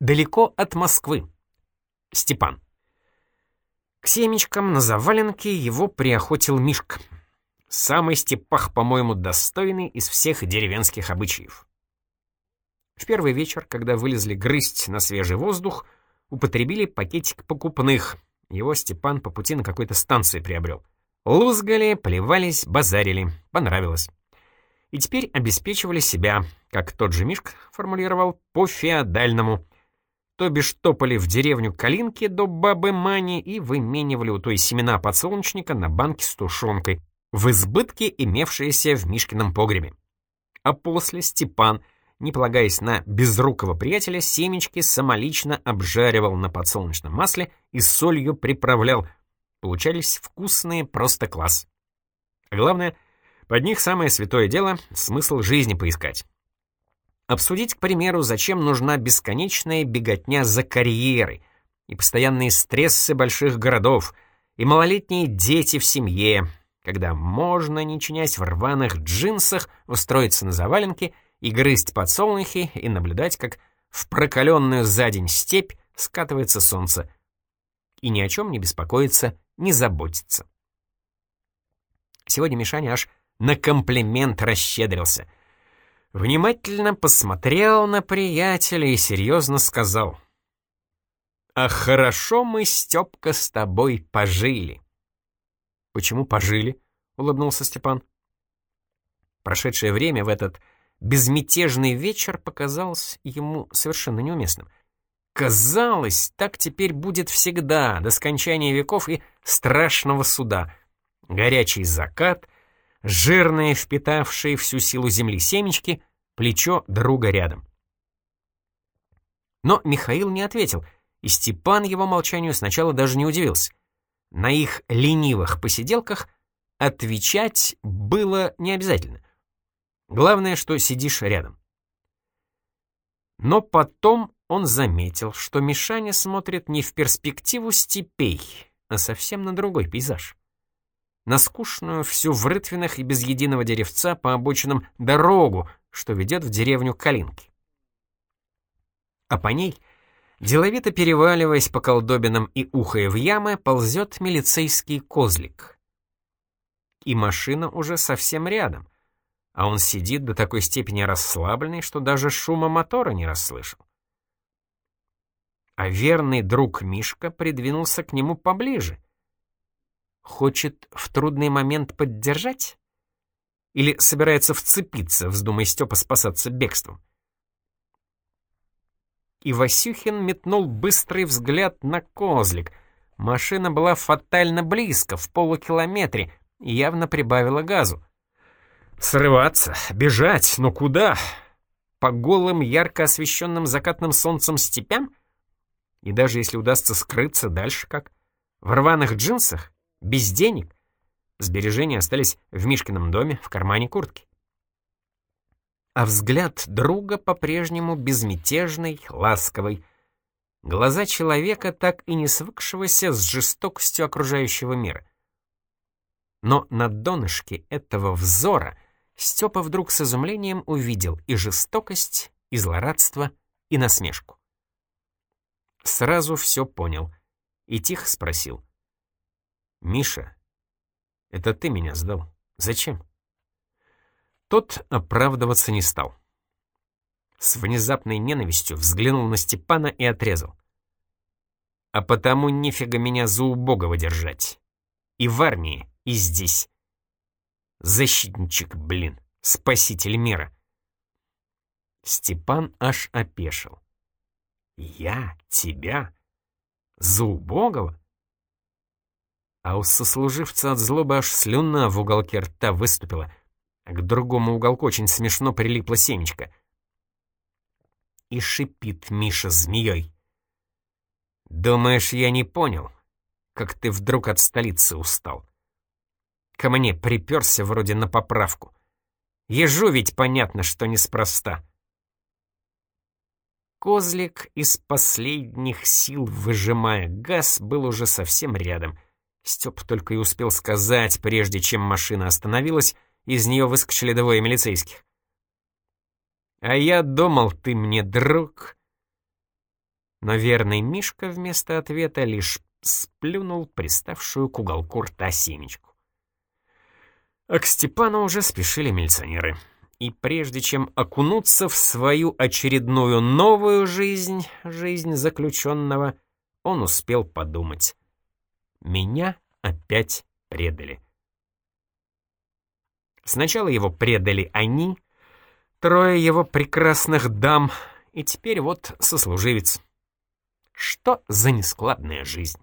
Далеко от Москвы. Степан. К семечкам на заваленке его приохотил Мишка. Самый степах, по-моему, достойный из всех деревенских обычаев. В первый вечер, когда вылезли грызть на свежий воздух, употребили пакетик покупных. Его Степан по пути на какой-то станции приобрел. Лузгали, плевались, базарили. Понравилось. И теперь обеспечивали себя, как тот же Мишка формулировал, по-феодальному. То бишь топали в деревню Калинки до бабы Мани и выменивали у той семена подсолнечника на банки с тушенкой, в избытке имевшиеся в Мишкином погребе. А после Степан, не полагаясь на безрукого приятеля, семечки самолично обжаривал на подсолнечном масле и солью приправлял. Получались вкусные просто класс. А главное, под них самое святое дело — смысл жизни поискать. Обсудить, к примеру, зачем нужна бесконечная беготня за карьерой и постоянные стрессы больших городов, и малолетние дети в семье, когда можно, не чинясь в рваных джинсах, устроиться на заваленке и грызть подсолнухи и наблюдать, как в прокаленную за день степь скатывается солнце, и ни о чем не беспокоиться, не заботиться. Сегодня Мишаня аж на комплимент расщедрился — внимательно посмотрел на приятеля и серьезно сказал. «А хорошо мы, Степка, с тобой пожили». «Почему пожили?» — улыбнулся Степан. Прошедшее время в этот безмятежный вечер показалось ему совершенно неуместным. Казалось, так теперь будет всегда, до скончания веков и страшного суда. Горячий закат — жирные, впитавшие всю силу земли семечки, плечо друга рядом. Но Михаил не ответил, и Степан его молчанию сначала даже не удивился. На их ленивых посиделках отвечать было не обязательно. Главное, что сидишь рядом. Но потом он заметил, что Мишаня смотрит не в перспективу степей, а совсем на другой пейзаж на скучную, всю в рытвинах и без единого деревца по обочинам дорогу, что ведет в деревню Калинки. А по ней, деловито переваливаясь по колдобинам и ухая в ямы, ползет милицейский козлик. И машина уже совсем рядом, а он сидит до такой степени расслабленный, что даже шума мотора не расслышал. А верный друг Мишка придвинулся к нему поближе — Хочет в трудный момент поддержать? Или собирается вцепиться, вздумая Степа спасаться бегством? И Васюхин метнул быстрый взгляд на козлик. Машина была фатально близко, в полукилометре, и явно прибавила газу. Срываться, бежать, но куда? По голым, ярко освещенным закатным солнцем степям? И даже если удастся скрыться, дальше как? В рваных джинсах? Без денег. Сбережения остались в Мишкином доме в кармане куртки. А взгляд друга по-прежнему безмятежный, ласковый. Глаза человека, так и не свыкшегося с жестокостью окружающего мира. Но на донышке этого взора Степа вдруг с изумлением увидел и жестокость, и злорадство, и насмешку. Сразу все понял и тихо спросил — «Миша, это ты меня сдал. Зачем?» Тот оправдываться не стал. С внезапной ненавистью взглянул на Степана и отрезал. «А потому нифига меня за убогого держать. И в армии, и здесь. Защитничек, блин, спаситель мира». Степан аж опешил. «Я? Тебя? За убогого?» А у сослуживца от злобы аж слюна в уголке рта выступила, к другому уголку очень смешно прилипла семечко. И шипит Миша змеей. «Думаешь, я не понял, как ты вдруг от столицы устал? Ко мне приперся вроде на поправку. Ежу ведь понятно, что неспроста». Козлик из последних сил, выжимая газ, был уже совсем рядом — Степ только и успел сказать, прежде чем машина остановилась, из нее выскочили двое милицейских. «А я думал, ты мне друг». Но верный Мишка вместо ответа лишь сплюнул приставшую к уголку рта семечку. А к Степану уже спешили милиционеры. И прежде чем окунуться в свою очередную новую жизнь, жизнь заключенного, он успел подумать. «Меня опять предали». Сначала его предали они, трое его прекрасных дам, и теперь вот сослуживец. Что за нескладная жизнь?